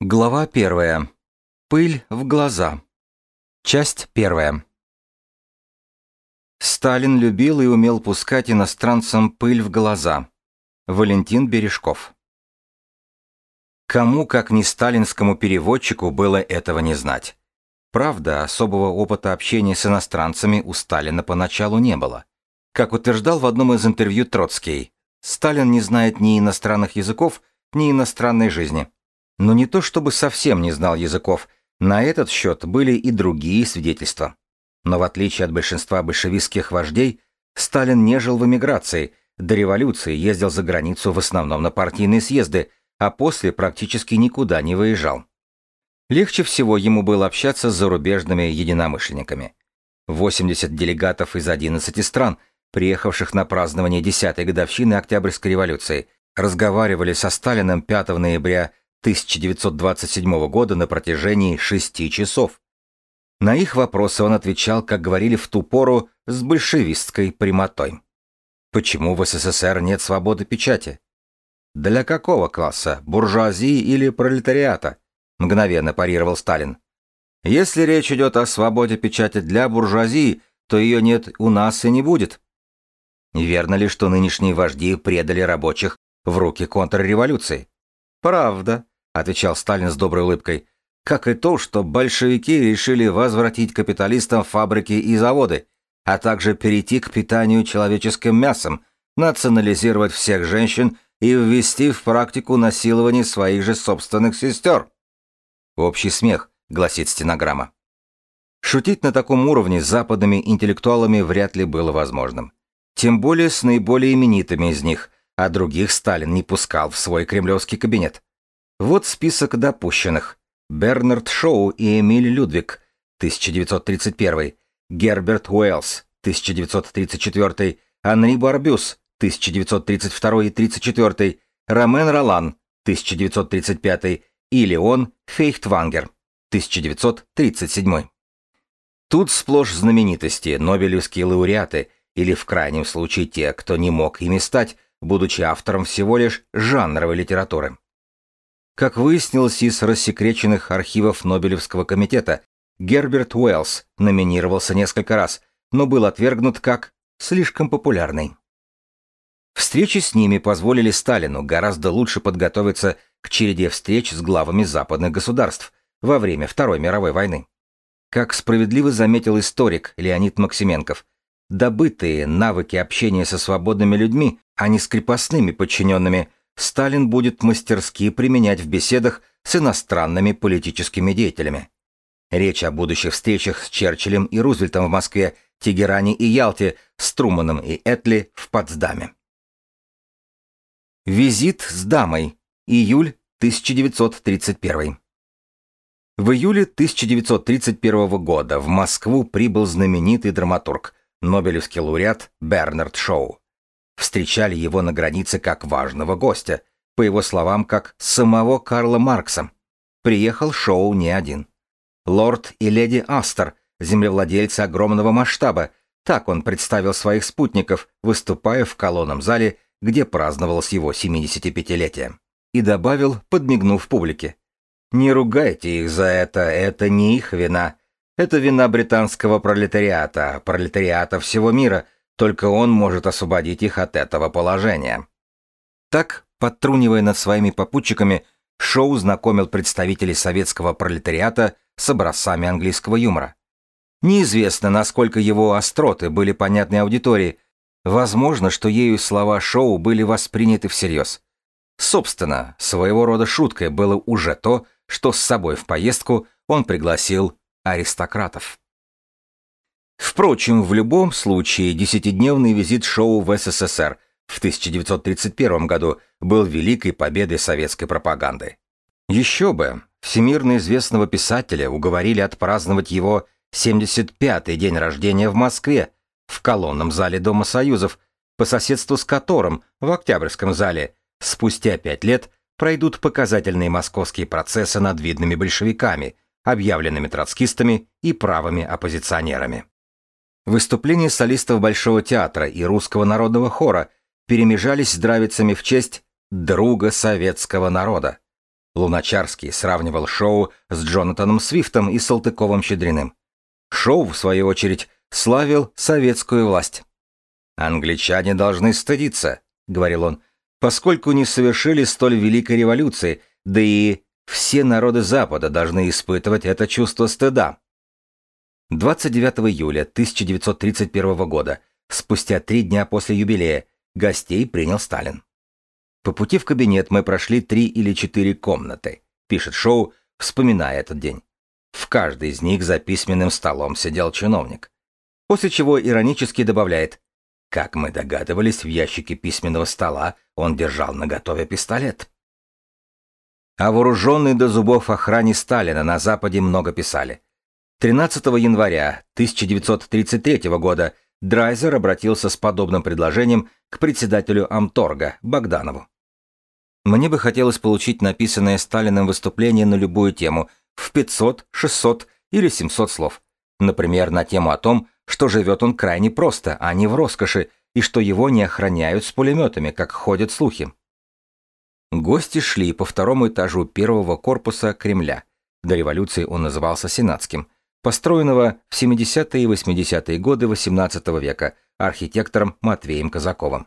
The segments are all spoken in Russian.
Глава первая. Пыль в глаза. Часть первая. Сталин любил и умел пускать иностранцам пыль в глаза. Валентин Бережков. Кому, как не сталинскому переводчику, было этого не знать. Правда, особого опыта общения с иностранцами у Сталина поначалу не было. Как утверждал в одном из интервью Троцкий, Сталин не знает ни иностранных языков, ни иностранной жизни. Но не то чтобы совсем не знал языков, на этот счет были и другие свидетельства. Но в отличие от большинства большевистских вождей, Сталин не жил в эмиграции, до революции ездил за границу в основном на партийные съезды, а после практически никуда не выезжал. Легче всего ему было общаться с зарубежными единомышленниками. 80 делегатов из 11 стран, приехавших на празднование 10-й годовщины Октябрьской революции, разговаривали со Сталиным 5 ноября 1927 года на протяжении шести часов. На их вопросы он отвечал, как говорили в ту пору, с большевистской прямотой. Почему в СССР нет свободы печати? Для какого класса, буржуазии или пролетариата? Мгновенно парировал Сталин. Если речь идет о свободе печати для буржуазии, то ее нет у нас и не будет. Верно ли, что нынешние вожди предали рабочих в руки контрреволюции? Правда, отвечал Сталин с доброй улыбкой, как и то, что большевики решили возвратить капиталистам фабрики и заводы, а также перейти к питанию человеческим мясом, национализировать всех женщин и ввести в практику насилование своих же собственных сестер. Общий смех, гласит стенограмма. Шутить на таком уровне с западными интеллектуалами вряд ли было возможным. Тем более с наиболее именитыми из них, а других Сталин не пускал в свой кремлевский кабинет. Вот список допущенных. Бернард Шоу и Эмиль Людвиг, 1931, Герберт Уэллс, 1934, Анри Барбюс, 1932 и 34, Ромен Ролан, 1935 и Леон Фейхтвангер, 1937. Тут сплошь знаменитости, нобелевские лауреаты, или в крайнем случае те, кто не мог ими стать, будучи автором всего лишь жанровой литературы. Как выяснилось из рассекреченных архивов Нобелевского комитета, Герберт Уэллс номинировался несколько раз, но был отвергнут как слишком популярный. Встречи с ними позволили Сталину гораздо лучше подготовиться к череде встреч с главами западных государств во время Второй мировой войны. Как справедливо заметил историк Леонид Максименков, добытые навыки общения со свободными людьми, а не с крепостными подчиненными – Сталин будет мастерски применять в беседах с иностранными политическими деятелями. Речь о будущих встречах с Черчиллем и Рузвельтом в Москве, Тегеране и Ялте, с Труманом и Этли в Потсдаме. Визит с дамой. Июль 1931. В июле 1931 года в Москву прибыл знаменитый драматург, Нобелевский лауреат Бернард Шоу встречали его на границе как важного гостя, по его словам, как самого Карла Маркса. Приехал Шоу не один. Лорд и леди Астер, землевладельцы огромного масштаба, так он представил своих спутников, выступая в колонном зале, где праздновалось его 75-летие. И добавил, подмигнув публике. «Не ругайте их за это, это не их вина. Это вина британского пролетариата, пролетариата всего мира — только он может освободить их от этого положения. Так, подтрунивая над своими попутчиками, Шоу знакомил представителей советского пролетариата с образцами английского юмора. Неизвестно, насколько его остроты были понятны аудитории. Возможно, что ею слова Шоу были восприняты всерьез. Собственно, своего рода шуткой было уже то, что с собой в поездку он пригласил аристократов. Впрочем, в любом случае, десятидневный визит Шоу в СССР в 1931 году был великой победой советской пропаганды. Еще бы, всемирно известного писателя уговорили отпраздновать его 75-й день рождения в Москве, в колонном зале Дома Союзов, по соседству с которым, в Октябрьском зале, спустя пять лет пройдут показательные московские процессы над видными большевиками, объявленными троцкистами и правыми оппозиционерами. Выступления солистов Большого театра и Русского народного хора перемежались здравицами в честь «друга советского народа». Луначарский сравнивал Шоу с Джонатаном Свифтом и Салтыковым-Щедриным. Шоу, в свою очередь, славил советскую власть. «Англичане должны стыдиться», — говорил он, поскольку не совершили столь великой революции, да и все народы Запада должны испытывать это чувство стыда. 29 июля 1931 года, спустя три дня после юбилея, гостей принял Сталин. По пути в кабинет мы прошли три или четыре комнаты, пишет Шоу, вспоминая этот день. В каждой из них за письменным столом сидел чиновник. После чего иронически добавляет, как мы догадывались, в ящике письменного стола он держал наготове пистолет. О вооруженной до зубов охране Сталина на Западе много писали. 13 января 1933 года Драйзер обратился с подобным предложением к председателю Амторга Богданову. Мне бы хотелось получить написанное Сталиным выступление на любую тему в 500, 600 или 700 слов. Например, на тему о том, что живет он крайне просто, а не в роскоши, и что его не охраняют с пулеметами, как ходят слухи. Гости шли по второму этажу первого корпуса Кремля. До революции он назывался Сенатским, построенного в 70-е и 80-е годы XVIII века архитектором Матвеем Казаковым.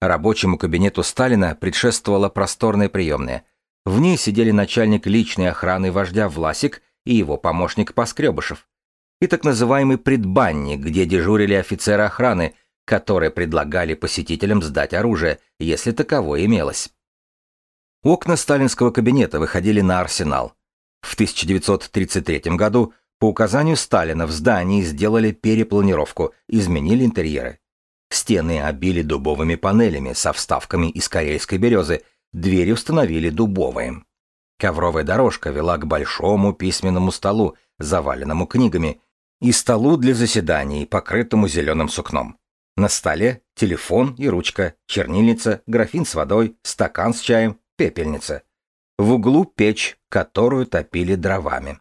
Рабочему кабинету Сталина предшествовала просторная приемная. В ней сидели начальник личной охраны вождя Власик и его помощник Поскребышев и так называемый предбанник, где дежурили офицеры охраны, которые предлагали посетителям сдать оружие, если таковое имелось. Окна сталинского кабинета выходили на арсенал. В 1933 году по указанию Сталина в здании сделали перепланировку, изменили интерьеры. Стены обили дубовыми панелями со вставками из карельской березы, двери установили дубовые. Ковровая дорожка вела к большому письменному столу, заваленному книгами, и столу для заседаний, покрытому зеленым сукном. На столе телефон и ручка, чернильница, графин с водой, стакан с чаем, пепельница. В углу печь, которую топили дровами.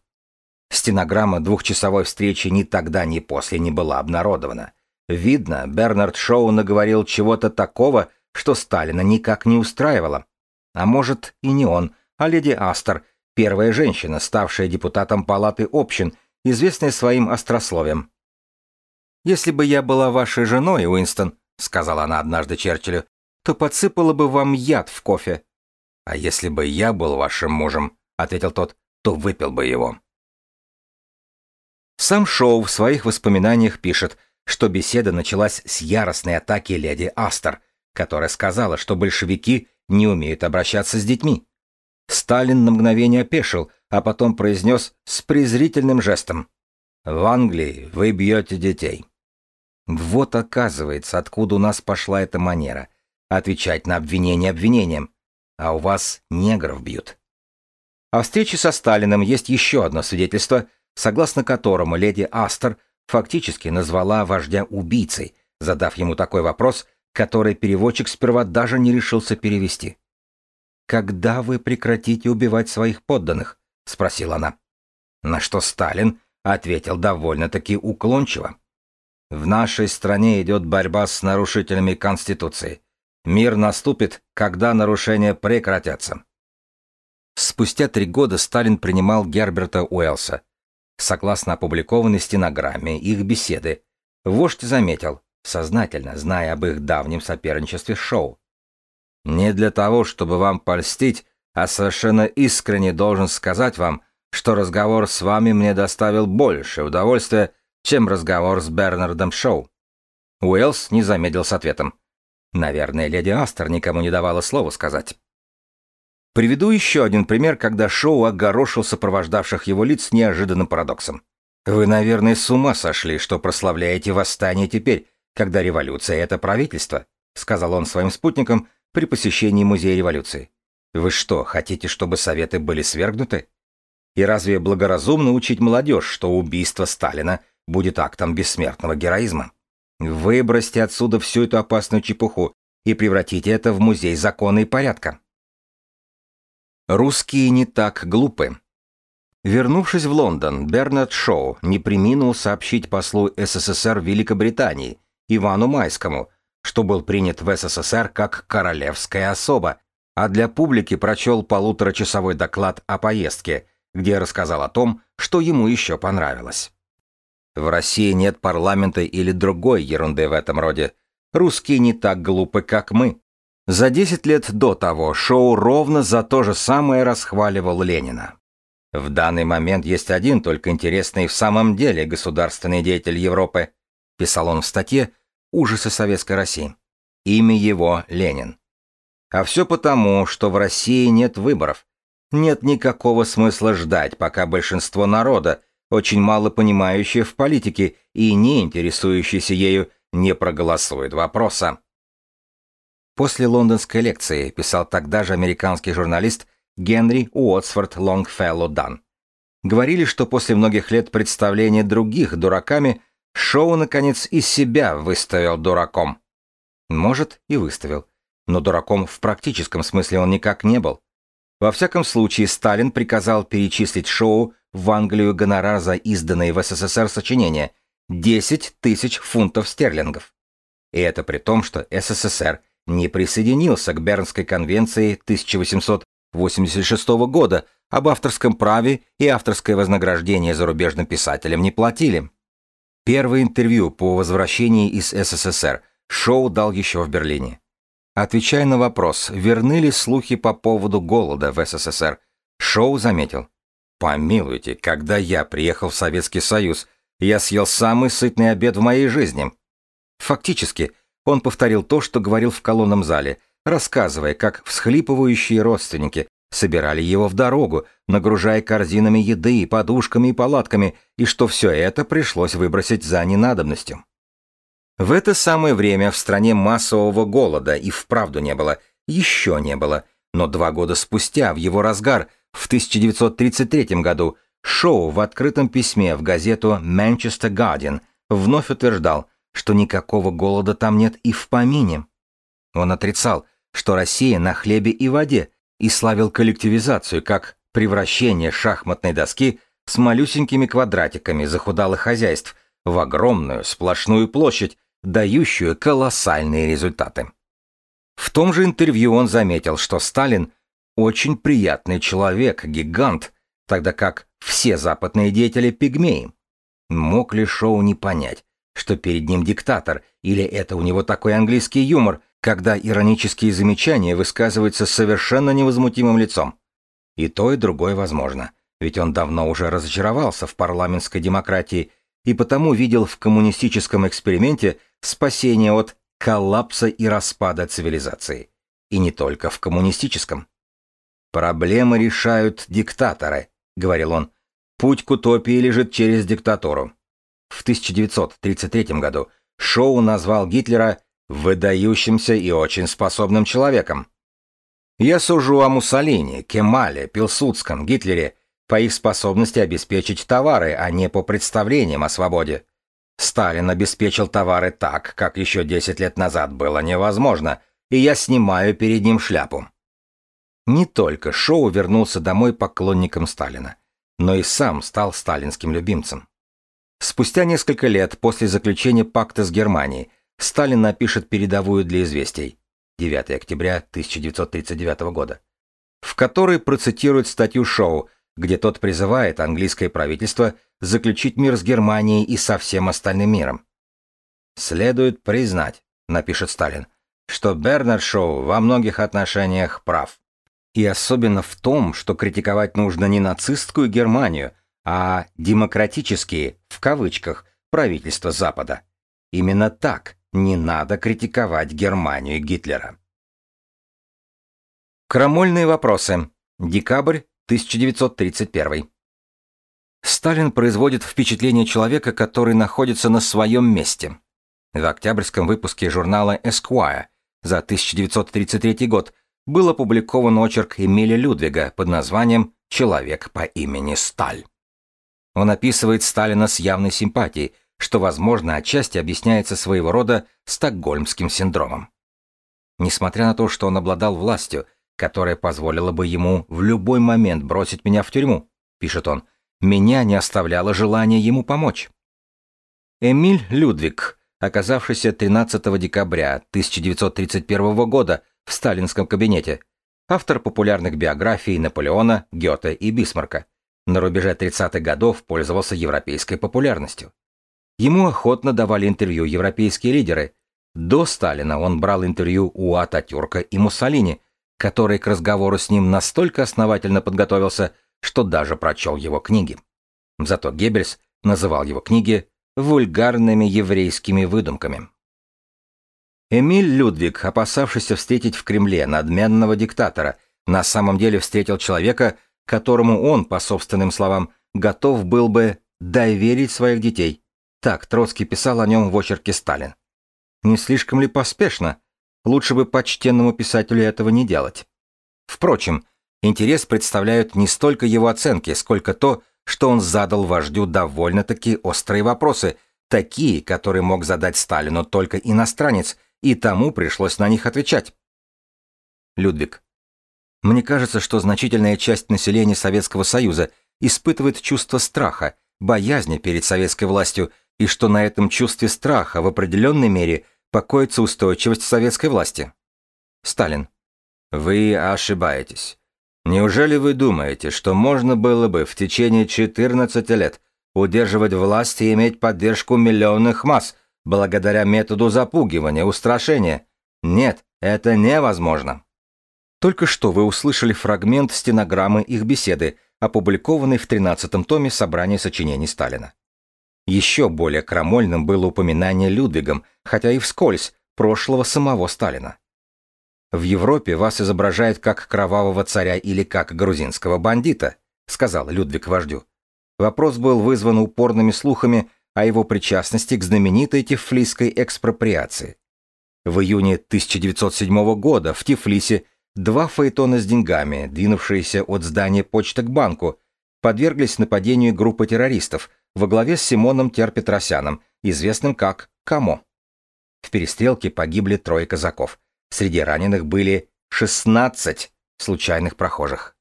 Стенограмма двухчасовой встречи ни тогда, ни после не была обнародована. Видно, Бернард Шоу наговорил чего-то такого, что Сталина никак не устраивало. А может, и не он, а леди Астер, первая женщина, ставшая депутатом Палаты общин известная своим острословием. «Если бы я была вашей женой, Уинстон», — сказала она однажды Черчиллю, «то подсыпала бы вам яд в кофе». «А если бы я был вашим мужем», — ответил тот, — «то выпил бы его». Сам Шоу в своих воспоминаниях пишет, что беседа началась с яростной атаки леди Астер, которая сказала, что большевики не умеют обращаться с детьми. Сталин на мгновение опешил, а потом произнес с презрительным жестом. «В Англии вы бьете детей». Вот оказывается, откуда у нас пошла эта манера. Отвечать на обвинение обвинением. А у вас негров бьют. О встрече со Сталиным есть еще одно свидетельство, согласно которому леди Астер фактически назвала вождя убийцей, задав ему такой вопрос, который переводчик сперва даже не решился перевести. «Когда вы прекратите убивать своих подданных?» — спросила она. На что Сталин ответил довольно-таки уклончиво. «В нашей стране идет борьба с нарушителями Конституции. Мир наступит, когда нарушения прекратятся». Спустя три года Сталин принимал Герберта Уэллса. Согласно опубликованной стенограмме их беседы, вождь заметил, сознательно зная об их давнем соперничестве Шоу, не для того, чтобы вам польстить, а совершенно искренне должен сказать вам, что разговор с вами мне доставил больше удовольствия, чем разговор с Бернардом Шоу. Уэллс не замедлил с ответом. Наверное, леди Астер никому не давала слова сказать. Приведу еще один пример, когда Шоу огорошил сопровождавших его лиц неожиданным парадоксом. Вы, наверное, с ума сошли, что прославляете восстание теперь, когда революция — это правительство, сказал он своим спутникам, при посещении Музея революции. Вы что, хотите, чтобы советы были свергнуты? И разве благоразумно учить молодежь, что убийство Сталина будет актом бессмертного героизма? Выбросьте отсюда всю эту опасную чепуху и превратите это в музей закона и порядка. Русские не так глупы. Вернувшись в Лондон, Бернард Шоу не приминул сообщить послу СССР Великобритании Ивану Майскому, что был принят в СССР как королевская особа, а для публики прочел полуторачасовой доклад о поездке, где рассказал о том, что ему еще понравилось. В России нет парламента или другой ерунды в этом роде. Русские не так глупы, как мы. За 10 лет до того Шоу ровно за то же самое расхваливал Ленина. В данный момент есть один только интересный в самом деле государственный деятель Европы, писал он в статье «Ужасы Советской России». Имя его Ленин. А все потому, что в России нет выборов. Нет никакого смысла ждать, пока большинство народа, очень мало понимающее в политике и не интересующееся ею, не проголосует вопроса. После лондонской лекции писал тогда же американский журналист Генри Уотсфорд Лонгфелло Дан. Говорили, что после многих лет представления других дураками Шоу, наконец, из себя выставил дураком. Может, и выставил. Но дураком в практическом смысле он никак не был. Во всяком случае, Сталин приказал перечислить Шоу в Англию гонорар за изданные в СССР сочинения – 10 тысяч фунтов стерлингов. И это при том, что СССР не присоединился к Бернской конвенции 1800 1986 года об авторском праве и авторское вознаграждение зарубежным писателям не платили. Первое интервью по возвращении из СССР Шоу дал еще в Берлине. Отвечая на вопрос, верны ли слухи по поводу голода в СССР, Шоу заметил. «Помилуйте, когда я приехал в Советский Союз, я съел самый сытный обед в моей жизни». Фактически, он повторил то, что говорил в колонном зале – рассказывая, как всхлипывающие родственники собирали его в дорогу, нагружая корзинами еды, подушками и палатками, и что все это пришлось выбросить за ненадобностью. В это самое время в стране массового голода и вправду не было, еще не было, но два года спустя, в его разгар, в 1933 году, Шоу в открытом письме в газету Manchester Guardian вновь утверждал, что никакого голода там нет и в помине. Он отрицал, что Россия на хлебе и воде и славил коллективизацию как превращение шахматной доски с малюсенькими квадратиками захудалых хозяйств в огромную сплошную площадь, дающую колоссальные результаты. В том же интервью он заметил, что Сталин очень приятный человек, гигант, тогда как все западные деятели пигмеи. Мог ли Шоу не понять, что перед ним диктатор, или это у него такой английский юмор – когда иронические замечания высказываются совершенно невозмутимым лицом. И то, и другое возможно, ведь он давно уже разочаровался в парламентской демократии и потому видел в коммунистическом эксперименте спасение от коллапса и распада цивилизации. И не только в коммунистическом. «Проблемы решают диктаторы», — говорил он. «Путь к утопии лежит через диктатуру». В 1933 году Шоу назвал Гитлера выдающимся и очень способным человеком. Я сужу о Муссолини, Кемале, Пилсудском, Гитлере по их способности обеспечить товары, а не по представлениям о свободе. Сталин обеспечил товары так, как еще 10 лет назад было невозможно, и я снимаю перед ним шляпу. Не только Шоу вернулся домой поклонником Сталина, но и сам стал сталинским любимцем. Спустя несколько лет после заключения пакта с Германией Сталин напишет передовую для известий 9 октября 1939 года, в которой процитирует статью Шоу, где тот призывает английское правительство заключить мир с Германией и со всем остальным миром. «Следует признать», — напишет Сталин, что Бернард Шоу во многих отношениях прав. И особенно в том, что критиковать нужно не нацистскую Германию, а демократические, в кавычках, правительства Запада. Именно так не надо критиковать Германию Гитлера. Крамольные вопросы. Декабрь 1931. Сталин производит впечатление человека, который находится на своем месте. В октябрьском выпуске журнала Esquire за 1933 год был опубликован очерк Эмиля Людвига под названием «Человек по имени Сталь». Он описывает Сталина с явной симпатией, что, возможно, отчасти объясняется своего рода стокгольмским синдромом. Несмотря на то, что он обладал властью, которая позволила бы ему в любой момент бросить меня в тюрьму, пишет он, меня не оставляло желание ему помочь. Эмиль Людвиг, оказавшийся 13 декабря 1931 года в сталинском кабинете, автор популярных биографий Наполеона, Гёте и Бисмарка. На рубеже 30-х годов пользовался европейской популярностью. Ему охотно давали интервью европейские лидеры. До Сталина он брал интервью у Ататюрка и Муссолини, который к разговору с ним настолько основательно подготовился, что даже прочел его книги. Зато Геббельс называл его книги вульгарными еврейскими выдумками. Эмиль Людвиг, опасавшийся встретить в Кремле надменного диктатора, на самом деле встретил человека, которому он, по собственным словам, готов был бы доверить своих детей. Так Троцкий писал о нем в очерке «Сталин». Не слишком ли поспешно? Лучше бы почтенному писателю этого не делать. Впрочем, интерес представляют не столько его оценки, сколько то, что он задал вождю довольно-таки острые вопросы, такие, которые мог задать Сталину только иностранец, и тому пришлось на них отвечать. Людвиг. Мне кажется, что значительная часть населения Советского Союза испытывает чувство страха, боязни перед советской властью, и что на этом чувстве страха в определенной мере покоится устойчивость советской власти. Сталин. Вы ошибаетесь. Неужели вы думаете, что можно было бы в течение 14 лет удерживать власть и иметь поддержку миллионных масс благодаря методу запугивания, устрашения? Нет, это невозможно. Только что вы услышали фрагмент стенограммы их беседы, опубликованной в 13-том томе собрания сочинений Сталина. Еще более крамольным было упоминание Людвигом, хотя и вскользь, прошлого самого Сталина. В Европе вас изображают как кровавого царя или как грузинского бандита, сказал Людвиг вождю. Вопрос был вызван упорными слухами о его причастности к знаменитой тифлисской экспроприации. В июне 1907 года в Тифлисе два фаэтона с деньгами, двинувшиеся от здания почты к банку, подверглись нападению группы террористов во главе с Симоном Терпетросяном, известным как Камо. В перестрелке погибли трое казаков. Среди раненых были 16 случайных прохожих.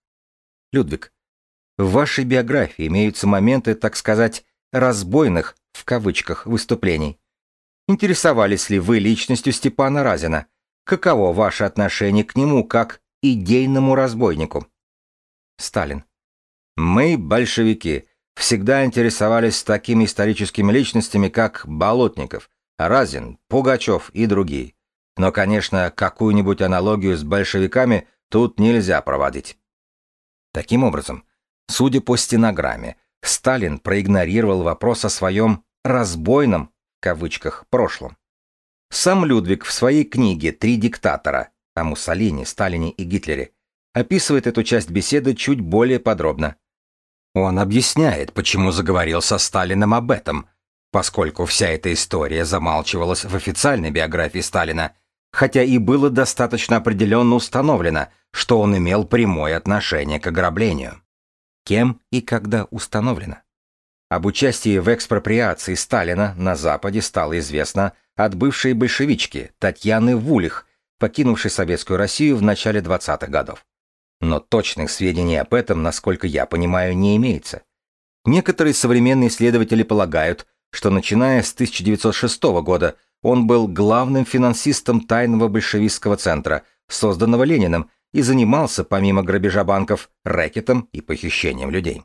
Людвиг, в вашей биографии имеются моменты, так сказать, разбойных, в кавычках, выступлений. Интересовались ли вы личностью Степана Разина? Каково ваше отношение к нему как идейному разбойнику? Сталин. Мы, большевики, всегда интересовались такими историческими личностями, как Болотников, Разин, Пугачев и другие. Но, конечно, какую-нибудь аналогию с большевиками тут нельзя проводить. Таким образом, судя по стенограмме, Сталин проигнорировал вопрос о своем «разбойном» в кавычках прошлом. Сам Людвиг в своей книге «Три диктатора» о Муссолини, Сталине и Гитлере описывает эту часть беседы чуть более подробно. Он объясняет, почему заговорил со Сталиным об этом, поскольку вся эта история замалчивалась в официальной биографии Сталина, хотя и было достаточно определенно установлено, что он имел прямое отношение к ограблению. Кем и когда установлено? Об участии в экспроприации Сталина на Западе стало известно от бывшей большевички Татьяны Вулих, покинувшей Советскую Россию в начале 20-х годов. Но точных сведений об этом, насколько я понимаю, не имеется. Некоторые современные исследователи полагают, что начиная с 1906 года он был главным финансистом тайного большевистского центра, созданного Лениным, и занимался, помимо грабежа банков, рэкетом и похищением людей.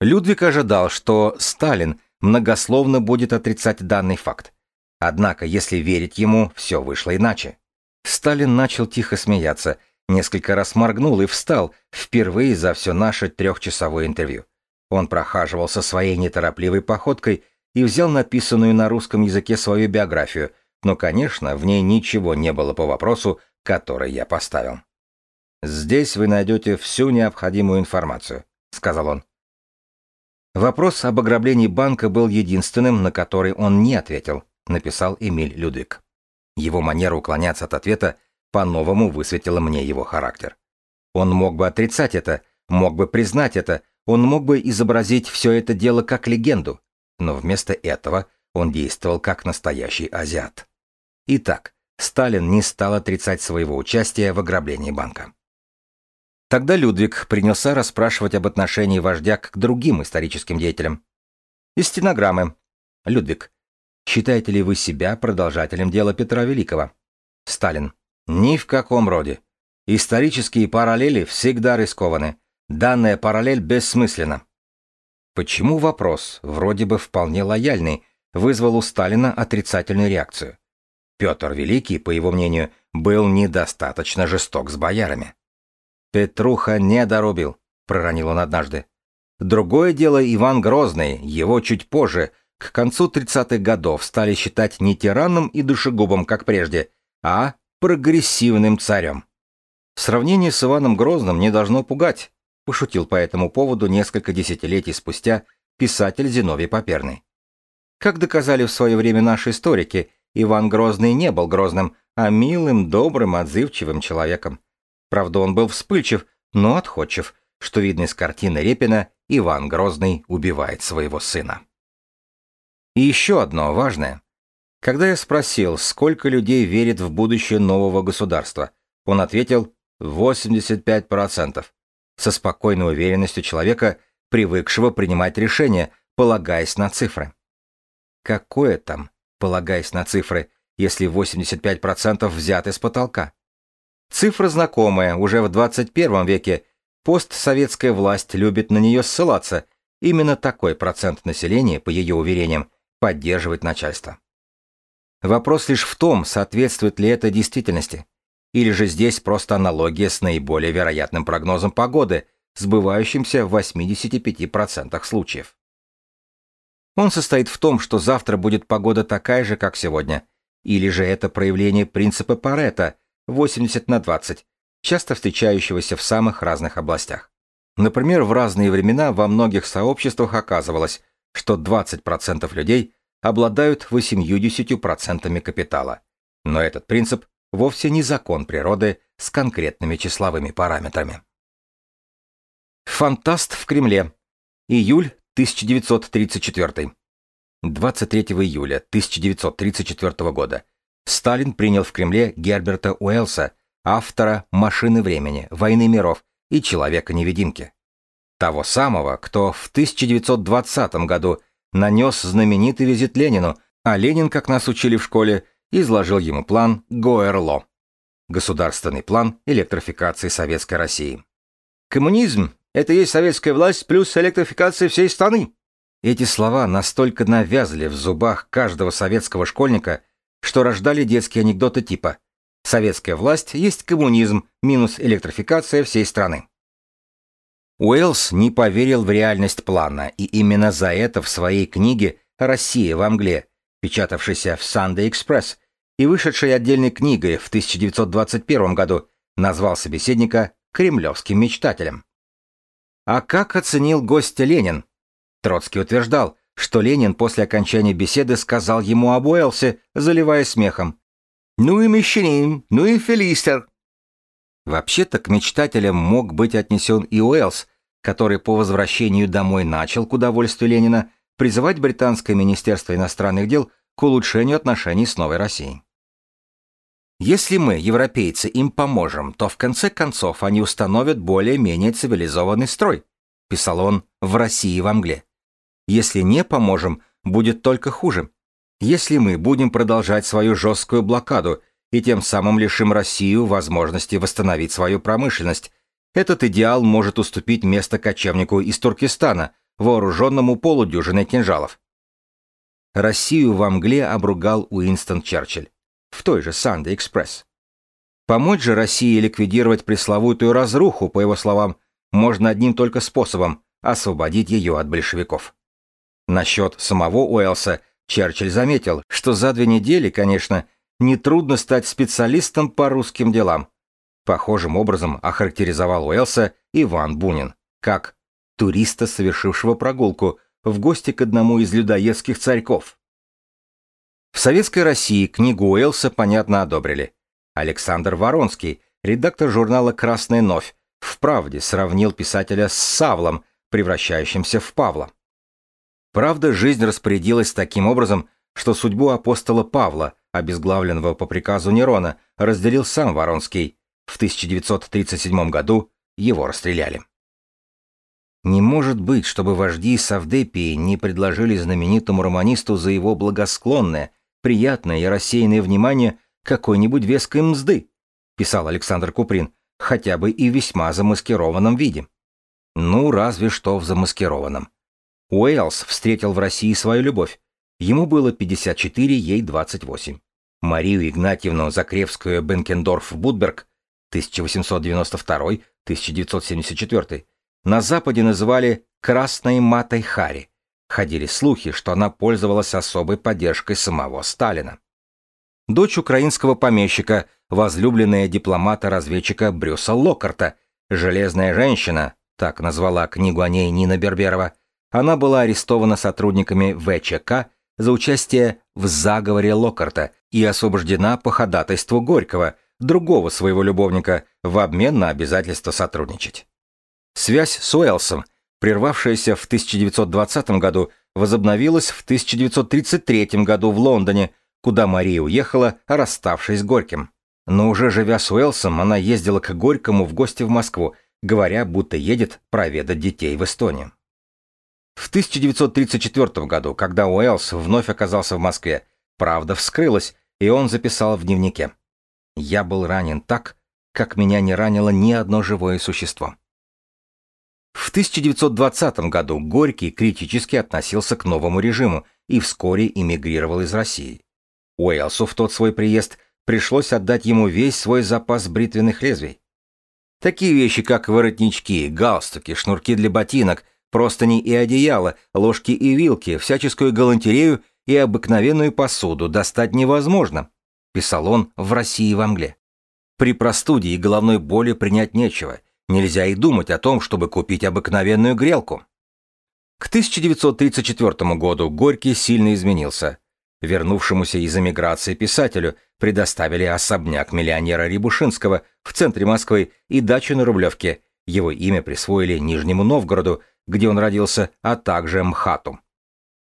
Людвиг ожидал, что Сталин многословно будет отрицать данный факт. Однако, если верить ему, все вышло иначе. Сталин начал тихо смеяться, несколько раз моргнул и встал, впервые за все наше трехчасовое интервью. Он прохаживался своей неторопливой походкой и взял написанную на русском языке свою биографию, но, конечно, в ней ничего не было по вопросу, который я поставил. «Здесь вы найдете всю необходимую информацию», — сказал он. Вопрос об ограблении банка был единственным, на который он не ответил, написал Эмиль Людвиг. Его манера уклоняться от ответа по-новому высветила мне его характер. Он мог бы отрицать это, мог бы признать это, он мог бы изобразить все это дело как легенду, но вместо этого он действовал как настоящий азиат. Итак, Сталин не стал отрицать своего участия в ограблении банка. Тогда Людвиг принялся расспрашивать об отношении вождя к другим историческим деятелям. Из стенограммы. Людвиг. Считаете ли вы себя продолжателем дела Петра Великого? Сталин. Ни в каком роде. Исторические параллели всегда рискованы. Данная параллель бессмысленна. Почему вопрос, вроде бы вполне лояльный, вызвал у Сталина отрицательную реакцию? Петр Великий, по его мнению, был недостаточно жесток с боярами. «Петруха не дорубил», — проронил он однажды. Другое дело Иван Грозный, его чуть позже, к концу 30-х годов, стали считать не тираном и душегубом, как прежде, а прогрессивным царем. Сравнение с Иваном Грозным не должно пугать, пошутил по этому поводу несколько десятилетий спустя писатель Зиновий Поперный. Как доказали в свое время наши историки, Иван Грозный не был грозным, а милым, добрым, отзывчивым человеком. Правда, он был вспыльчив, но отходчив, что видно из картины Репина «Иван Грозный убивает своего сына». И еще одно важное. Когда я спросил, сколько людей верит в будущее нового государства, он ответил 85%, со спокойной уверенностью человека, привыкшего принимать решения, полагаясь на цифры. Какое там, полагаясь на цифры, если 85% взяты с потолка? Цифра знакомая, уже в 21 веке постсоветская власть любит на нее ссылаться, именно такой процент населения, по ее уверениям, поддерживает начальство. Вопрос лишь в том, соответствует ли это действительности. Или же здесь просто аналогия с наиболее вероятным прогнозом погоды, сбывающимся в 85% случаев. Он состоит в том, что завтра будет погода такая же, как сегодня. Или же это проявление принципа Паретта, 80 на 20, часто встречающегося в самых разных областях. Например, в разные времена во многих сообществах оказывалось, что 20% людей обладают 80% капитала. Но этот принцип вовсе не закон природы с конкретными числовыми параметрами. Фантаст в Кремле. Июль 1934. 23 июля 1934 года Сталин принял в Кремле Герберта Уэллса, автора «Машины времени», «Войны миров» и «Человека-невидимки». Того самого, кто в 1920 году нанес знаменитый визит Ленину, а Ленин, как нас учили в школе, изложил ему план Гоэрло – государственный план электрификации Советской России. Коммунизм – это есть советская власть плюс электрификация всей страны. Эти слова настолько навязли в зубах каждого советского школьника – что рождали детские анекдоты типа «Советская власть есть коммунизм минус электрификация всей страны». Уэллс не поверил в реальность плана, и именно за это в своей книге «Россия в Англии», печатавшейся в Sunday Express и вышедшей отдельной книгой в 1921 году, назвал собеседника кремлевским мечтателем. А как оценил гостя Ленин? Троцкий утверждал, что Ленин после окончания беседы сказал ему об Уэлсе, заливая смехом. «Ну и мещанин, ну и филистер». Вообще-то к мечтателям мог быть отнесен и Уэллс, который по возвращению домой начал, к удовольствию Ленина, призывать британское министерство иностранных дел к улучшению отношений с Новой Россией. Если мы, европейцы, им поможем, то в конце концов они установят более-менее цивилизованный строй, писал он в России в Англии. Если не поможем, будет только хуже. Если мы будем продолжать свою жесткую блокаду и тем самым лишим Россию возможности восстановить свою промышленность, этот идеал может уступить место кочевнику из Туркестана, вооруженному полудюжиной кинжалов. Россию в Англии обругал Уинстон Черчилль в той же Sunday Express. Помочь же России ликвидировать пресловутую разруху, по его словам, можно одним только способом – освободить ее от большевиков. Насчет самого Уэллса Черчилль заметил, что за две недели, конечно, нетрудно стать специалистом по русским делам. Похожим образом охарактеризовал Уэллса Иван Бунин, как туриста, совершившего прогулку в гости к одному из людоедских царьков. В Советской России книгу Уэллса, понятно, одобрили. Александр Воронский, редактор журнала «Красная новь», в «Правде» сравнил писателя с Савлом, превращающимся в Павла. Правда, жизнь распорядилась таким образом, что судьбу апостола Павла, обезглавленного по приказу Нерона, разделил сам Воронский. В 1937 году его расстреляли. Не может быть, чтобы вожди Савдепии не предложили знаменитому романисту за его благосклонное, приятное и рассеянное внимание какой-нибудь веской мзды, писал Александр Куприн, хотя бы и в весьма замаскированном виде. Ну, разве что в замаскированном. Уэллс встретил в России свою любовь. Ему было 54, ей 28. Марию Игнатьевну Закревскую Бенкендорф-Будберг 1892-1974 на Западе называли «красной матой Хари». Ходили слухи, что она пользовалась особой поддержкой самого Сталина. Дочь украинского помещика, возлюбленная дипломата-разведчика Брюса Локарта, «Железная женщина», так назвала книгу о ней Нина Берберова, она была арестована сотрудниками ВЧК за участие в заговоре Локарта и освобождена по ходатайству Горького, другого своего любовника, в обмен на обязательство сотрудничать. Связь с Уэлсом, прервавшаяся в 1920 году, возобновилась в 1933 году в Лондоне, куда Мария уехала, расставшись с Горьким. Но уже живя с Уэлсом, она ездила к Горькому в гости в Москву, говоря, будто едет проведать детей в Эстонию. В 1934 году, когда Уэллс вновь оказался в Москве, правда вскрылась, и он записал в дневнике. «Я был ранен так, как меня не ранило ни одно живое существо». В 1920 году Горький критически относился к новому режиму и вскоре эмигрировал из России. Уэлсу в тот свой приезд пришлось отдать ему весь свой запас бритвенных лезвий. Такие вещи, как воротнички, галстуки, шнурки для ботинок, простыни и одеяла, ложки и вилки, всяческую галантерею и обыкновенную посуду достать невозможно, писал он в России в мгле. При простуде и головной боли принять нечего, нельзя и думать о том, чтобы купить обыкновенную грелку. К 1934 году Горький сильно изменился. Вернувшемуся из эмиграции писателю предоставили особняк миллионера Рябушинского в центре Москвы и дачу на Рублевке. Его имя присвоили Нижнему Новгороду, где он родился, а также МХАТу.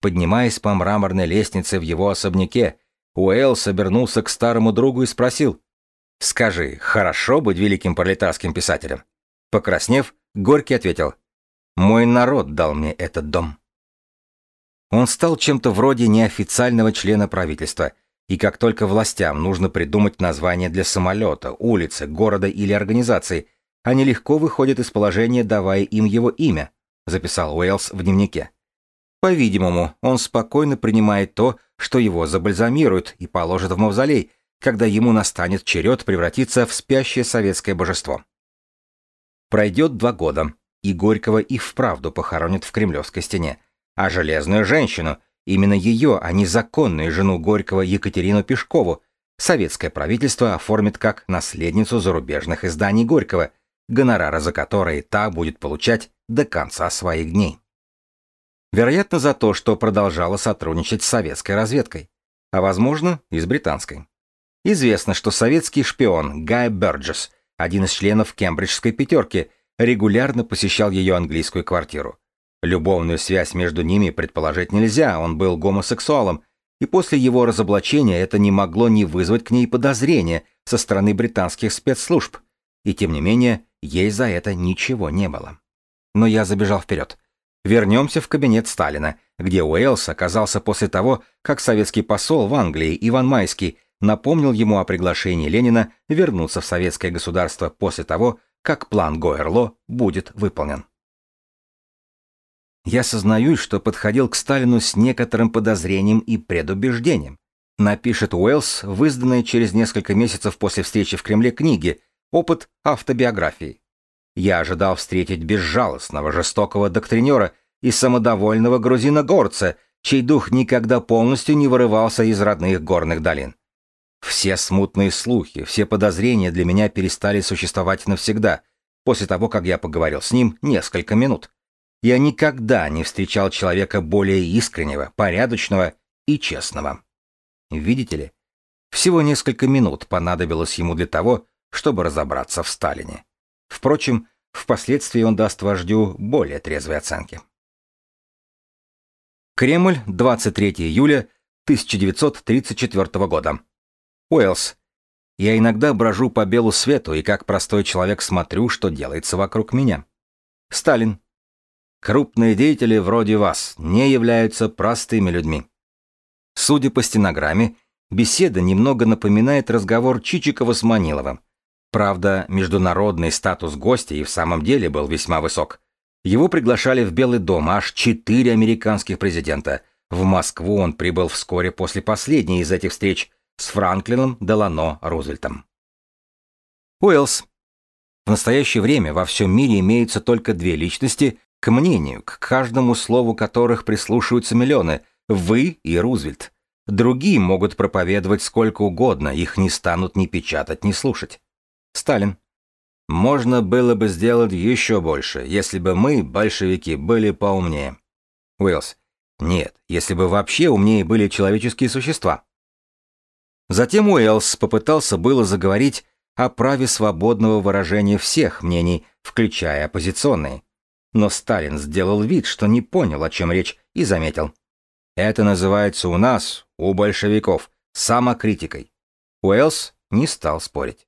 Поднимаясь по мраморной лестнице в его особняке, Уэллс обернулся к старому другу и спросил, «Скажи, хорошо быть великим пролетарским писателем?» Покраснев, Горький ответил, «Мой народ дал мне этот дом». Он стал чем-то вроде неофициального члена правительства, и как только властям нужно придумать название для самолета, улицы, города или организации, они легко выходят из положения, давая им его имя, записал Уэллс в дневнике. По-видимому, он спокойно принимает то, что его забальзамируют и положат в мавзолей, когда ему настанет черед превратиться в спящее советское божество. Пройдет два года, и Горького и вправду похоронят в Кремлевской стене, а железную женщину, именно ее, а не законную жену Горького Екатерину Пешкову, советское правительство оформит как наследницу зарубежных изданий Горького, гонорара за которые та будет получать до конца своих дней. Вероятно, за то, что продолжала сотрудничать с советской разведкой, а возможно, и с британской. Известно, что советский шпион Гай Бёрджес, один из членов Кембриджской пятерки, регулярно посещал ее английскую квартиру. Любовную связь между ними предположить нельзя, он был гомосексуалом, и после его разоблачения это не могло не вызвать к ней подозрения со стороны британских спецслужб. И тем не менее, ей за это ничего не было. Но я забежал вперед. Вернемся в кабинет Сталина, где Уэллс оказался после того, как советский посол в Англии Иван Майский напомнил ему о приглашении Ленина вернуться в советское государство после того, как план Гоэрло будет выполнен. Я сознаюсь, что подходил к Сталину с некоторым подозрением и предубеждением. Напишет Уэллс в через несколько месяцев после встречи в Кремле книге «Опыт автобиографии». Я ожидал встретить безжалостного, жестокого доктринера и самодовольного грузина-горца, чей дух никогда полностью не вырывался из родных горных долин. Все смутные слухи, все подозрения для меня перестали существовать навсегда, после того, как я поговорил с ним несколько минут. Я никогда не встречал человека более искреннего, порядочного и честного. Видите ли, всего несколько минут понадобилось ему для того, чтобы разобраться в Сталине. Впрочем, впоследствии он даст вождю более трезвые оценки. Кремль, 23 июля 1934 года. Уэллс. Я иногда брожу по белу свету и как простой человек смотрю, что делается вокруг меня. Сталин. Крупные деятели вроде вас не являются простыми людьми. Судя по стенограмме, беседа немного напоминает разговор Чичикова с Маниловым. Правда, международный статус гостя и в самом деле был весьма высок. Его приглашали в Белый дом аж четыре американских президента. В Москву он прибыл вскоре после последней из этих встреч с Франклином Делано Рузвельтом. Уэллс. В настоящее время во всем мире имеются только две личности, к мнению, к каждому слову которых прислушиваются миллионы – вы и Рузвельт. Другие могут проповедовать сколько угодно, их не станут ни печатать, ни слушать. Сталин. Можно было бы сделать еще больше, если бы мы, большевики, были поумнее. Уэллс. Нет, если бы вообще умнее были человеческие существа. Затем Уэллс попытался было заговорить о праве свободного выражения всех мнений, включая оппозиционные. Но Сталин сделал вид, что не понял, о чем речь, и заметил. Это называется у нас, у большевиков, самокритикой. Уэллс не стал спорить.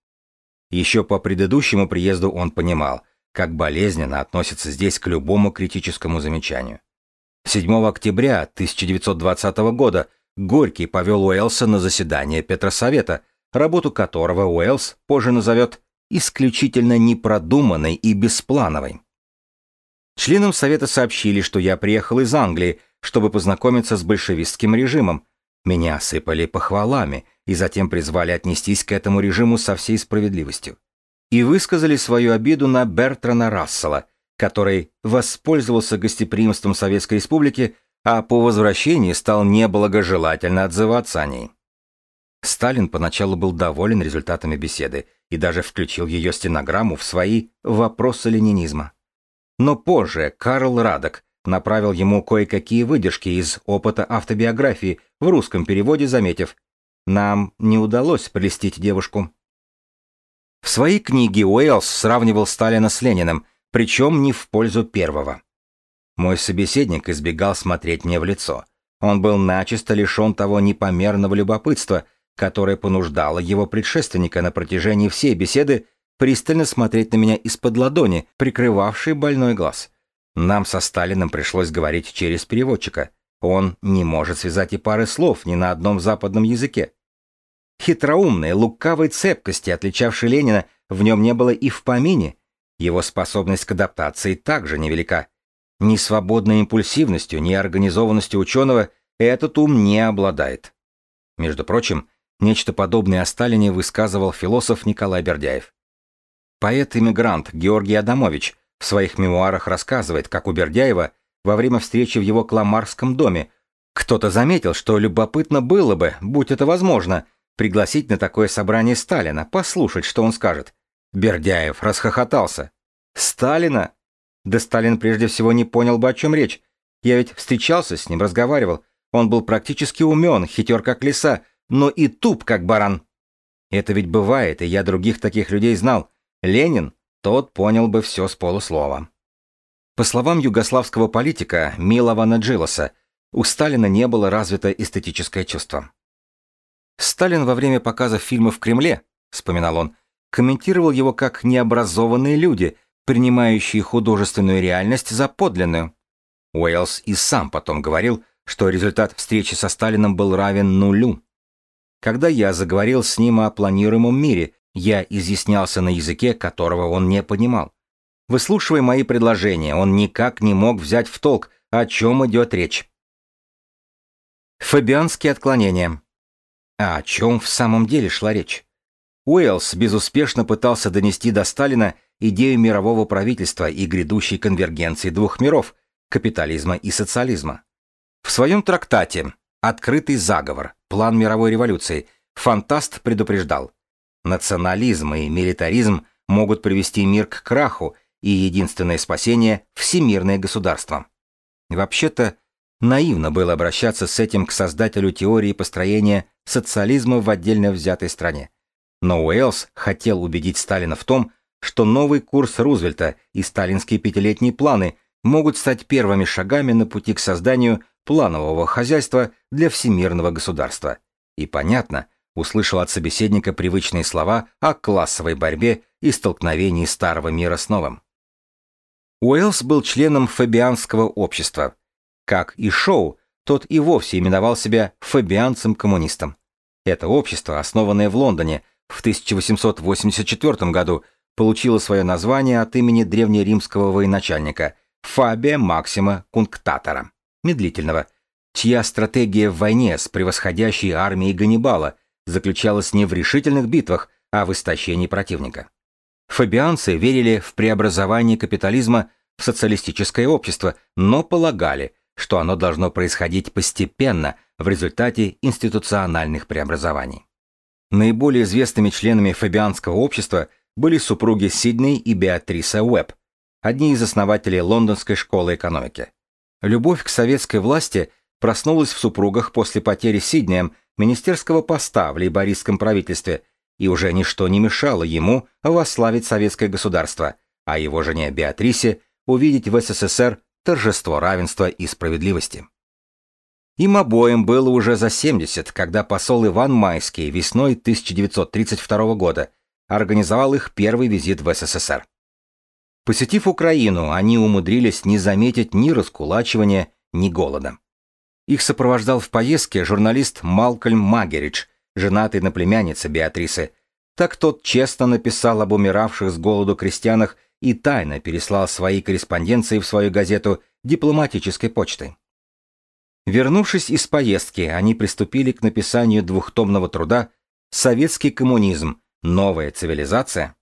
Еще по предыдущему приезду он понимал, как болезненно относится здесь к любому критическому замечанию. 7 октября 1920 года Горький повел Уэллса на заседание Петросовета, работу которого Уэллс позже назовет исключительно непродуманной и бесплановой. Членам Совета сообщили, что я приехал из Англии, чтобы познакомиться с большевистским режимом. Меня осыпали похвалами и затем призвали отнестись к этому режиму со всей справедливостью. И высказали свою обиду на Бертрана Рассела, который воспользовался гостеприимством Советской Республики, а по возвращении стал неблагожелательно отзываться о ней. Сталин поначалу был доволен результатами беседы и даже включил ее стенограмму в свои «вопросы ленинизма». Но позже Карл Радок направил ему кое-какие выдержки из опыта автобиографии в русском переводе, заметив «Нам не удалось прелестить девушку». В своей книге Уэллс сравнивал Сталина с Лениным, причем не в пользу первого. Мой собеседник избегал смотреть мне в лицо. Он был начисто лишен того непомерного любопытства, которое понуждало его предшественника на протяжении всей беседы пристально смотреть на меня из-под ладони, прикрывавшей больной глаз. Нам со Сталиным пришлось говорить через переводчика. Он не может связать и пары слов ни на одном западном языке. Хитроумной, лукавой цепкости, отличавшей Ленина, в нем не было и в помине. Его способность к адаптации также невелика. Ни свободной импульсивностью, ни организованностью ученого этот ум не обладает. Между прочим, нечто подобное о Сталине высказывал философ Николай Бердяев. Поэт-иммигрант Георгий Адамович в своих мемуарах рассказывает, как у Бердяева во время встречи в его Кламарском доме кто-то заметил, что любопытно было бы, будь это возможно, пригласить на такое собрание Сталина, послушать, что он скажет. Бердяев расхохотался. «Сталина? Да Сталин прежде всего не понял бы, о чем речь. Я ведь встречался с ним, разговаривал. Он был практически умен, хитер как лиса, но и туп как баран. Это ведь бывает, и я других таких людей знал. Ленин, тот понял бы все с полуслова. По словам югославского политика Милована Джилоса, у Сталина не было развито эстетическое чувство. Сталин во время показа фильма в Кремле, вспоминал он, комментировал его как необразованные люди, принимающие художественную реальность за подлинную. Уэллс и сам потом говорил, что результат встречи со Сталином был равен нулю. Когда я заговорил с ним о планируемом мире, я изъяснялся на языке, которого он не понимал. Выслушивая мои предложения, он никак не мог взять в толк, о чем идет речь. Фабианские отклонения. А о чем в самом деле шла речь? Уэллс безуспешно пытался донести до Сталина идею мирового правительства и грядущей конвергенции двух миров – капитализма и социализма. В своем трактате «Открытый заговор. План мировой революции» фантаст предупреждал, национализм и милитаризм могут привести мир к краху, и единственное спасение – всемирное государство. Вообще-то, наивно было обращаться с этим к создателю теории построения социализма в отдельно взятой стране. Но Уэллс хотел убедить Сталина в том, что новый курс Рузвельта и сталинские пятилетние планы могут стать первыми шагами на пути к созданию планового хозяйства для всемирного государства. И понятно, услышал от собеседника привычные слова о классовой борьбе и столкновении старого мира с новым. Уэллс был членом фабианского общества. Как и Шоу, тот и вовсе именовал себя фабианцем-коммунистом. Это общество, основанное в Лондоне, в 1884 году получила свое название от имени древнеримского военачальника Фабия Максима Кунктатора, медлительного, чья стратегия в войне с превосходящей армией Ганнибала заключалась не в решительных битвах, а в истощении противника. Фабианцы верили в преобразование капитализма в социалистическое общество, но полагали, что оно должно происходить постепенно в результате институциональных преобразований. Наиболее известными членами фабианского общества были супруги Сидней и Беатриса Уэбб, одни из основателей Лондонской школы экономики. Любовь к советской власти проснулась в супругах после потери Сиднеем министерского поста в лейбористском правительстве, и уже ничто не мешало ему восславить советское государство, а его жене Беатрисе увидеть в СССР торжество равенства и справедливости. Им обоим было уже за 70, когда посол Иван Майский весной 1932 года организовал их первый визит в СССР. Посетив Украину, они умудрились не заметить ни раскулачивания, ни голода. Их сопровождал в поездке журналист Малкольм Магеридж, женатый на племяннице Беатрисы. Так тот честно написал об умиравших с голоду крестьянах и тайно переслал свои корреспонденции в свою газету дипломатической почтой. Вернувшись из поездки, они приступили к написанию двухтомного труда «Советский коммунизм. Новая цивилизация».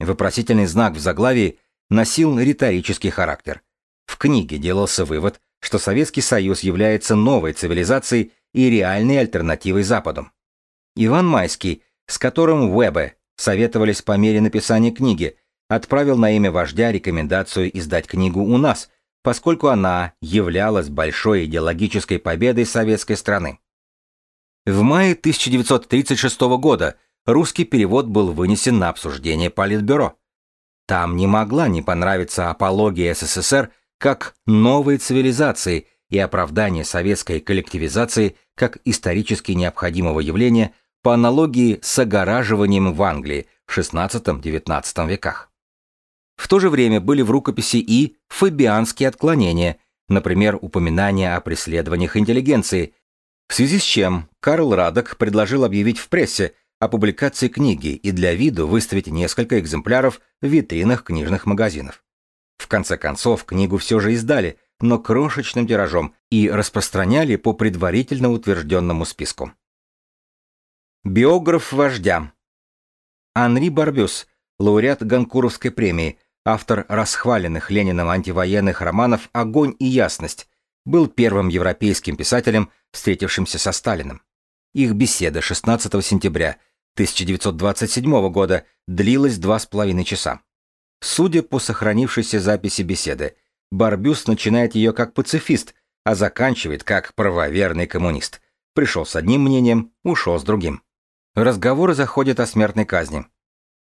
Вопросительный знак в заглавии носил риторический характер. В книге делался вывод, что Советский Союз является новой цивилизацией и реальной альтернативой Западу. Иван Майский, с которым Уэббе советовались по мере написания книги, отправил на имя вождя рекомендацию издать книгу у нас, поскольку она являлась большой идеологической победой советской страны. В мае 1936 года русский перевод был вынесен на обсуждение Политбюро. Там не могла не понравиться апология СССР как новой цивилизации и оправдание советской коллективизации как исторически необходимого явления по аналогии с огораживанием в Англии в XVI-XIX веках. В то же время были в рукописи и фабианские отклонения, например, упоминания о преследованиях интеллигенции, в связи с чем Карл Радок предложил объявить в прессе о публикации книги и для виду выставить несколько экземпляров в витринах книжных магазинов. В конце концов, книгу все же издали, но крошечным тиражом и распространяли по предварительно утвержденному списку. Биограф вождя Анри Барбюс, лауреат Ганкуровской премии, автор расхваленных Лениным антивоенных романов «Огонь и ясность», был первым европейским писателем, встретившимся со Сталиным. Их беседа 16 сентября 1927 года длилась два с половиной часа. Судя по сохранившейся записи беседы, Барбюс начинает ее как пацифист, а заканчивает как правоверный коммунист. Пришел с одним мнением, ушел с другим. Разговоры заходят о смертной казни.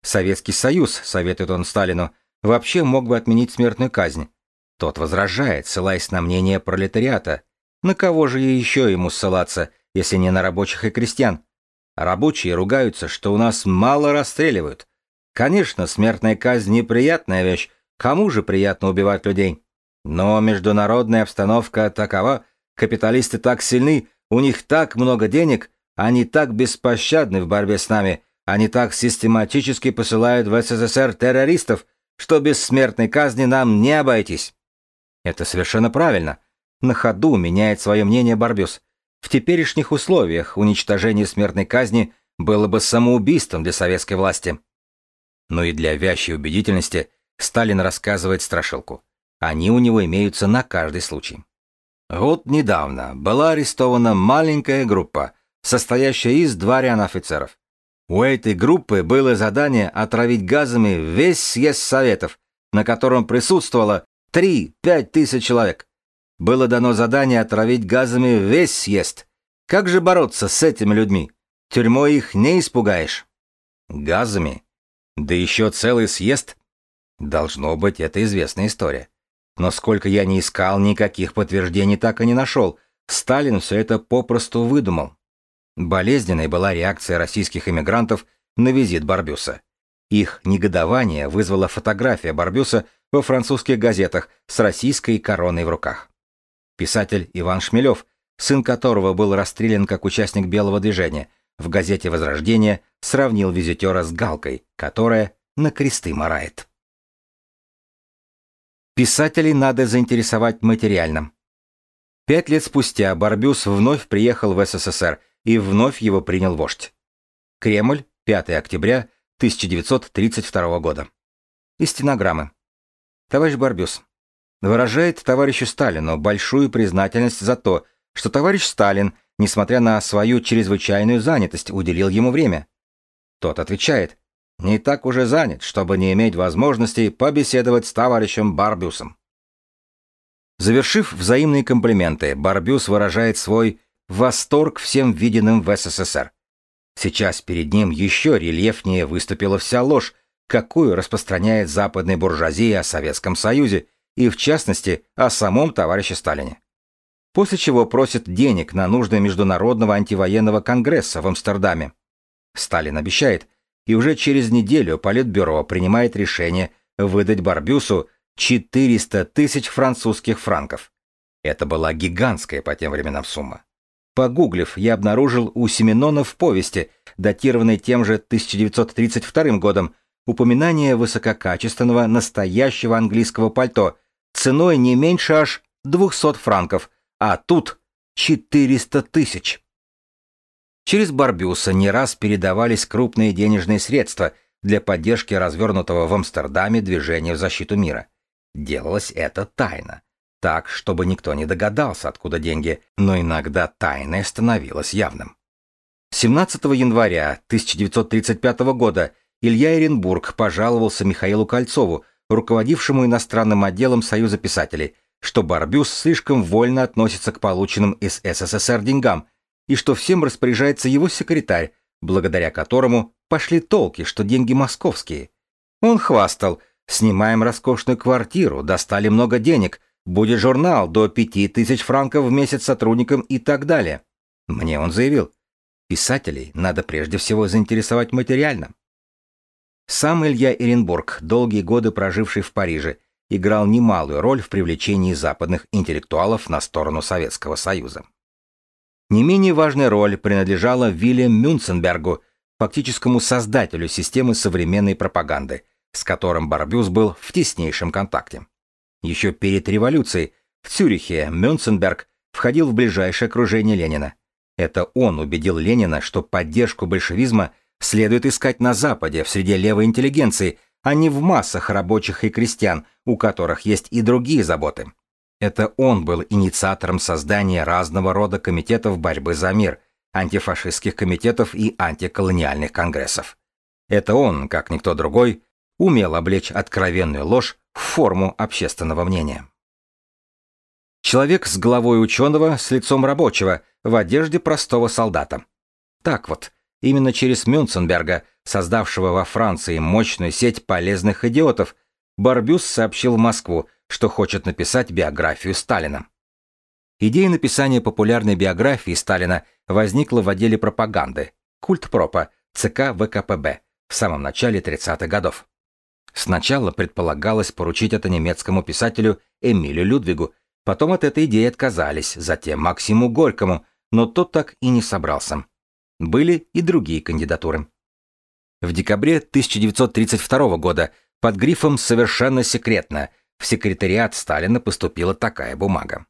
Советский Союз, советует он Сталину, вообще мог бы отменить смертную казнь. Тот возражает, ссылаясь на мнение пролетариата. На кого же еще ему ссылаться, если не на рабочих и крестьян? Рабочие ругаются, что у нас мало расстреливают. Конечно, смертная казнь неприятная вещь, кому же приятно убивать людей? Но международная обстановка такова, капиталисты так сильны, у них так много денег, они так беспощадны в борьбе с нами, они так систематически посылают в СССР террористов – что без смертной казни нам не обойтись. Это совершенно правильно. На ходу меняет свое мнение Барбюс. В теперешних условиях уничтожение смертной казни было бы самоубийством для советской власти. Но и для вящей убедительности Сталин рассказывает страшилку. Они у него имеются на каждый случай. Вот недавно была арестована маленькая группа, состоящая из дворян офицеров. У этой группы было задание отравить газами весь съезд советов, на котором присутствовало 3-5 тысяч человек. Было дано задание отравить газами весь съезд. Как же бороться с этими людьми? Тюрьмой их не испугаешь. Газами? Да еще целый съезд? Должно быть, это известная история. Но сколько я не искал, никаких подтверждений так и не нашел. Сталин все это попросту выдумал. Болезненной была реакция российских эмигрантов на визит Барбюса. Их негодование вызвала фотография Барбюса во французских газетах с российской короной в руках. Писатель Иван Шмелев, сын которого был расстрелян как участник белого движения, в газете «Возрождение» сравнил визитера с галкой, которая на кресты морает. Писателей надо заинтересовать материальным. Пять лет спустя Барбюс вновь приехал в СССР и вновь его принял вождь. Кремль, 5 октября 1932 года. Из стенограммы. Товарищ Барбюс, выражает товарищу Сталину большую признательность за то, что товарищ Сталин, несмотря на свою чрезвычайную занятость, уделил ему время. Тот отвечает, не так уже занят, чтобы не иметь возможности побеседовать с товарищем Барбюсом. Завершив взаимные комплименты, Барбюс выражает свой восторг всем виденным в СССР. Сейчас перед ним еще рельефнее выступила вся ложь, какую распространяет западная буржуазия о Советском Союзе и, в частности, о самом товарище Сталине. После чего просит денег на нужды Международного антивоенного конгресса в Амстердаме. Сталин обещает, и уже через неделю Политбюро принимает решение выдать Барбюсу 400 тысяч французских франков. Это была гигантская по тем временам сумма. Погуглив, я обнаружил у Семенона в повести, датированной тем же 1932 годом, упоминание высококачественного настоящего английского пальто ценой не меньше аж 200 франков, а тут 400 тысяч. Через Барбюса не раз передавались крупные денежные средства для поддержки развернутого в Амстердаме движения в защиту мира. Делалось это тайно, так, чтобы никто не догадался, откуда деньги, но иногда тайное становилось явным. 17 января 1935 года Илья Эренбург пожаловался Михаилу Кольцову, руководившему иностранным отделом Союза писателей, что Барбюс слишком вольно относится к полученным из СССР деньгам, и что всем распоряжается его секретарь, благодаря которому пошли толки, что деньги московские. Он хвастал, снимаем роскошную квартиру, достали много денег, будет журнал до пяти тысяч франков в месяц сотрудникам и так далее. Мне он заявил, писателей надо прежде всего заинтересовать материально. Сам Илья Эренбург, долгие годы проживший в Париже, играл немалую роль в привлечении западных интеллектуалов на сторону Советского Союза. Не менее важная роль принадлежала Вильям Мюнценбергу, фактическому создателю системы современной пропаганды, с которым Барбюс был в теснейшем контакте. Еще перед революцией в Цюрихе Мюнценберг входил в ближайшее окружение Ленина. Это он убедил Ленина, что поддержку большевизма – следует искать на Западе, в среде левой интеллигенции, а не в массах рабочих и крестьян, у которых есть и другие заботы. Это он был инициатором создания разного рода комитетов борьбы за мир, антифашистских комитетов и антиколониальных конгрессов. Это он, как никто другой, умел облечь откровенную ложь в форму общественного мнения. Человек с головой ученого, с лицом рабочего, в одежде простого солдата. Так вот, Именно через Мюнценберга, создавшего во Франции мощную сеть полезных идиотов, Барбюс сообщил в Москву, что хочет написать биографию Сталина. Идея написания популярной биографии Сталина возникла в отделе пропаганды, культ пропа, ЦК ВКПБ, в самом начале 30-х годов. Сначала предполагалось поручить это немецкому писателю Эмилю Людвигу, потом от этой идеи отказались, затем Максиму Горькому, но тот так и не собрался. Были и другие кандидатуры. В декабре 1932 года под грифом «Совершенно секретно» в секретариат Сталина поступила такая бумага.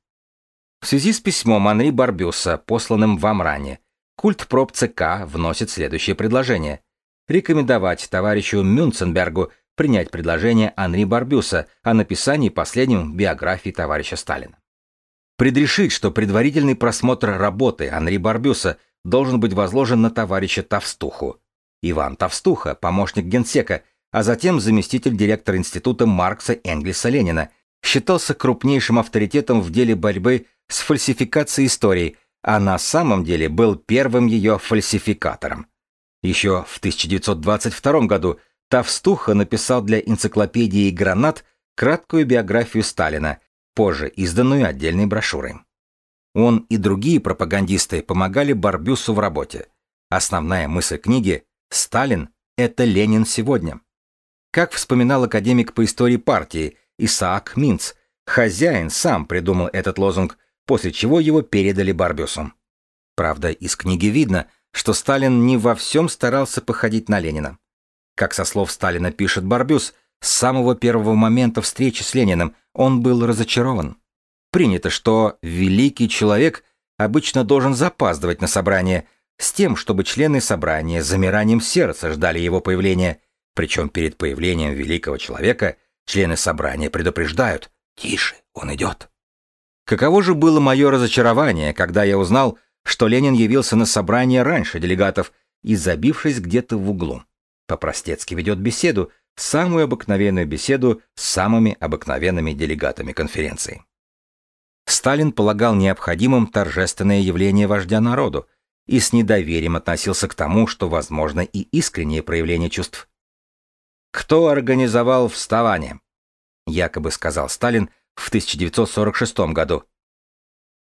В связи с письмом Анри Барбюса, посланным вам ранее, культ проб ЦК вносит следующее предложение. Рекомендовать товарищу Мюнценбергу принять предложение Анри Барбюса о написании последним биографии товарища Сталина. Предрешить, что предварительный просмотр работы Анри Барбюса должен быть возложен на товарища Тавстуху. Иван Тавстуха, помощник генсека, а затем заместитель директора института Маркса Энгельса Ленина, считался крупнейшим авторитетом в деле борьбы с фальсификацией истории, а на самом деле был первым ее фальсификатором. Еще в 1922 году Тавстуха написал для энциклопедии «Гранат» краткую биографию Сталина, позже изданную отдельной брошюрой. Он и другие пропагандисты помогали Барбюсу в работе. Основная мысль книги «Сталин – это Ленин сегодня». Как вспоминал академик по истории партии Исаак Минц, хозяин сам придумал этот лозунг, после чего его передали Барбюсу. Правда, из книги видно, что Сталин не во всем старался походить на Ленина. Как со слов Сталина пишет Барбюс, с самого первого момента встречи с Лениным он был разочарован. Принято, что великий человек обычно должен запаздывать на собрание с тем, чтобы члены собрания с замиранием сердца ждали его появления, причем перед появлением великого человека члены собрания предупреждают «Тише, он идет». Каково же было мое разочарование, когда я узнал, что Ленин явился на собрание раньше делегатов и забившись где-то в углу. По-простецки ведет беседу, самую обыкновенную беседу с самыми обыкновенными делегатами конференции. Сталин полагал необходимым торжественное явление вождя народу и с недоверием относился к тому, что возможно и искреннее проявление чувств. «Кто организовал вставание?» — якобы сказал Сталин в 1946 году.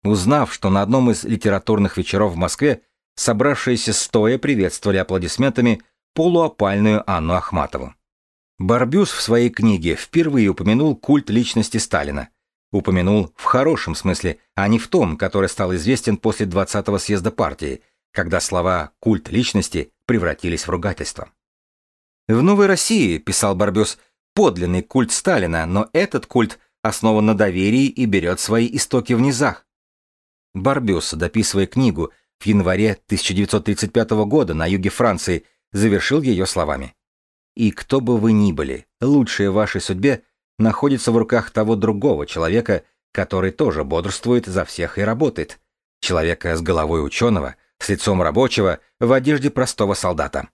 Узнав, что на одном из литературных вечеров в Москве собравшиеся стоя приветствовали аплодисментами полуопальную Анну Ахматову. Барбюс в своей книге впервые упомянул культ личности Сталина. Упомянул в хорошем смысле, а не в том, который стал известен после 20-го съезда партии, когда слова «культ личности» превратились в ругательство. В «Новой России», писал Барбюс, подлинный культ Сталина, но этот культ основан на доверии и берет свои истоки в низах. Барбюс, дописывая книгу в январе 1935 года на юге Франции, завершил ее словами. И кто бы вы ни были, лучшее в вашей судьбе находится в руках того другого человека, который тоже бодрствует за всех и работает. Человека с головой ученого, с лицом рабочего, в одежде простого солдата.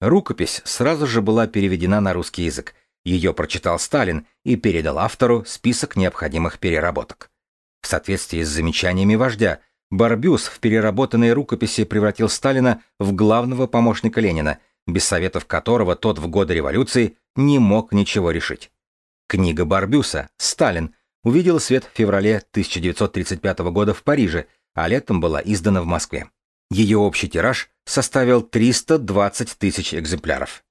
Рукопись сразу же была переведена на русский язык. Ее прочитал Сталин и передал автору список необходимых переработок. В соответствии с замечаниями вождя, Барбюс в переработанной рукописи превратил Сталина в главного помощника Ленина без советов которого тот в годы революции не мог ничего решить. Книга Барбюса «Сталин» увидела свет в феврале 1935 года в Париже, а летом была издана в Москве. Ее общий тираж составил 320 тысяч экземпляров.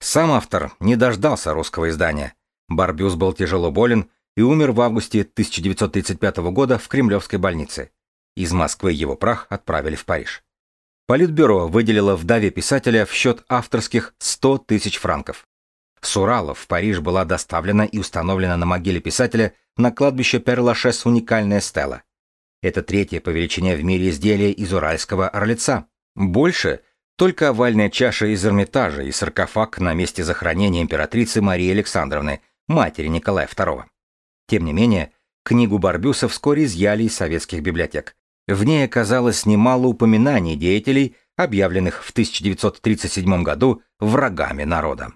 Сам автор не дождался русского издания. Барбюс был тяжело болен и умер в августе 1935 года в Кремлевской больнице. Из Москвы его прах отправили в Париж. Политбюро выделило вдове писателя в счет авторских 100 тысяч франков. С Урала в Париж была доставлена и установлена на могиле писателя на кладбище Перлашес уникальная стела. Это третье по величине в мире изделие из уральского орлица. Больше только овальная чаша из Эрмитажа и саркофаг на месте захоронения императрицы Марии Александровны, матери Николая II. Тем не менее, книгу Барбюса вскоре изъяли из советских библиотек, в ней оказалось немало упоминаний деятелей, объявленных в 1937 году врагами народа.